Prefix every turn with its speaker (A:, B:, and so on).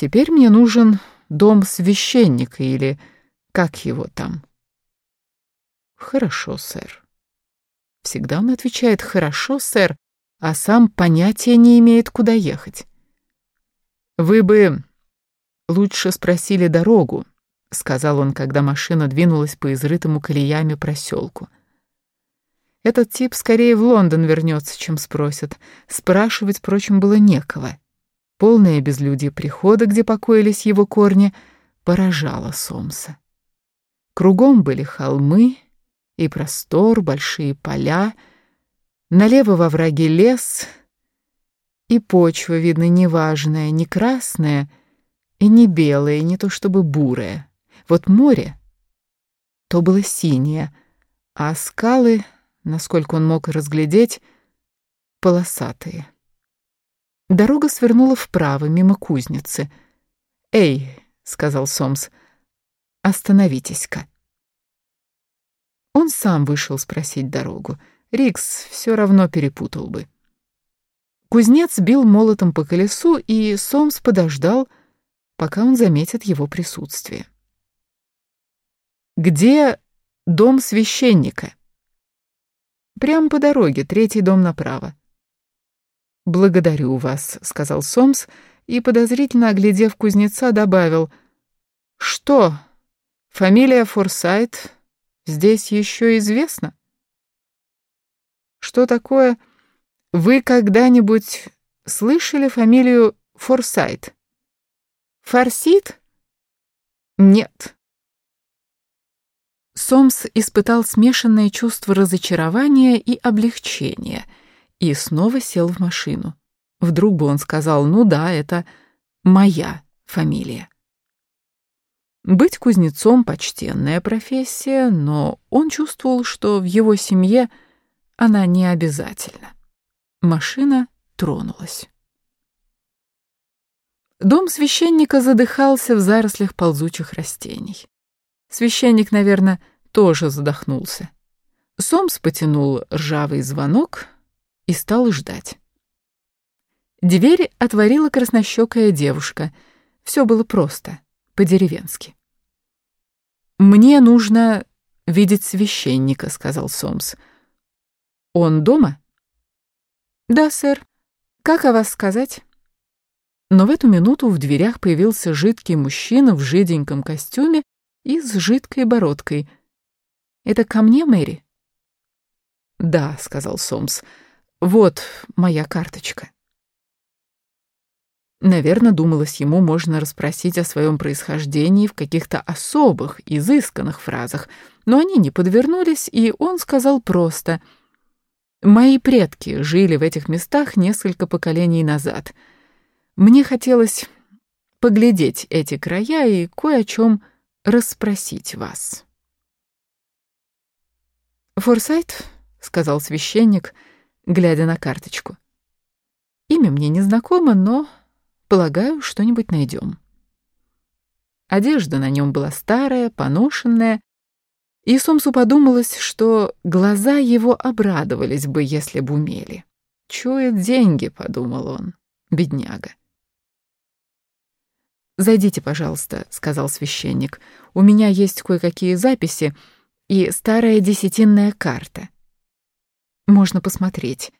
A: Теперь мне нужен дом священника или как его там. Хорошо, сэр. Всегда он отвечает «хорошо, сэр», а сам понятия не имеет, куда ехать. Вы бы лучше спросили дорогу, сказал он, когда машина двинулась по изрытому колеями проселку. Этот тип скорее в Лондон вернется, чем спросит. Спрашивать, впрочем, было некого. Полное безлюдие прихода, где покоились его корни, поражало Сомса. Кругом были холмы и простор, большие поля, налево во враге лес, и почва, видно, неважная, не красная и не белая, не то чтобы бурая. Вот море, то было синее, а скалы насколько он мог разглядеть, полосатые. Дорога свернула вправо, мимо кузницы. «Эй», — сказал Сомс, — «остановитесь-ка». Он сам вышел спросить дорогу. Рикс все равно перепутал бы. Кузнец бил молотом по колесу, и Сомс подождал, пока он заметит его присутствие. «Где дом священника?» Прямо по дороге, третий дом направо. «Благодарю вас», — сказал Сомс и, подозрительно оглядев кузнеца, добавил. «Что, фамилия Форсайт здесь еще известна?» «Что такое? Вы когда-нибудь слышали фамилию Форсайт?» «Форсит?» «Нет». Сомс испытал смешанное чувство разочарования и облегчения и снова сел в машину. Вдруг бы он сказал, ну да, это моя фамилия. Быть кузнецом — почтенная профессия, но он чувствовал, что в его семье она не обязательна. Машина тронулась. Дом священника задыхался в зарослях ползучих растений. Священник, наверное, тоже задохнулся. Сомс потянул ржавый звонок и стал ждать. Дверь отворила краснощекая девушка. Все было просто, по-деревенски. «Мне нужно видеть священника», — сказал Сомс. «Он дома?» «Да, сэр. Как о вас сказать?» Но в эту минуту в дверях появился жидкий мужчина в жиденьком костюме и с жидкой бородкой. «Это ко мне, Мэри?» «Да», — сказал Сомс. «Вот моя карточка». Наверное, думалось ему, можно расспросить о своем происхождении в каких-то особых, изысканных фразах, но они не подвернулись, и он сказал просто «Мои предки жили в этих местах несколько поколений назад. Мне хотелось поглядеть эти края и кое о чем расспросить вас. «Форсайт», — сказал священник, глядя на карточку. «Имя мне не знакомо, но, полагаю, что-нибудь найдем». Одежда на нем была старая, поношенная, и Сомсу подумалось, что глаза его обрадовались бы, если бы умели. «Чует деньги», — подумал он, бедняга. «Зайдите, пожалуйста», — сказал священник. «У меня есть кое-какие записи и старая десятинная карта. Можно посмотреть.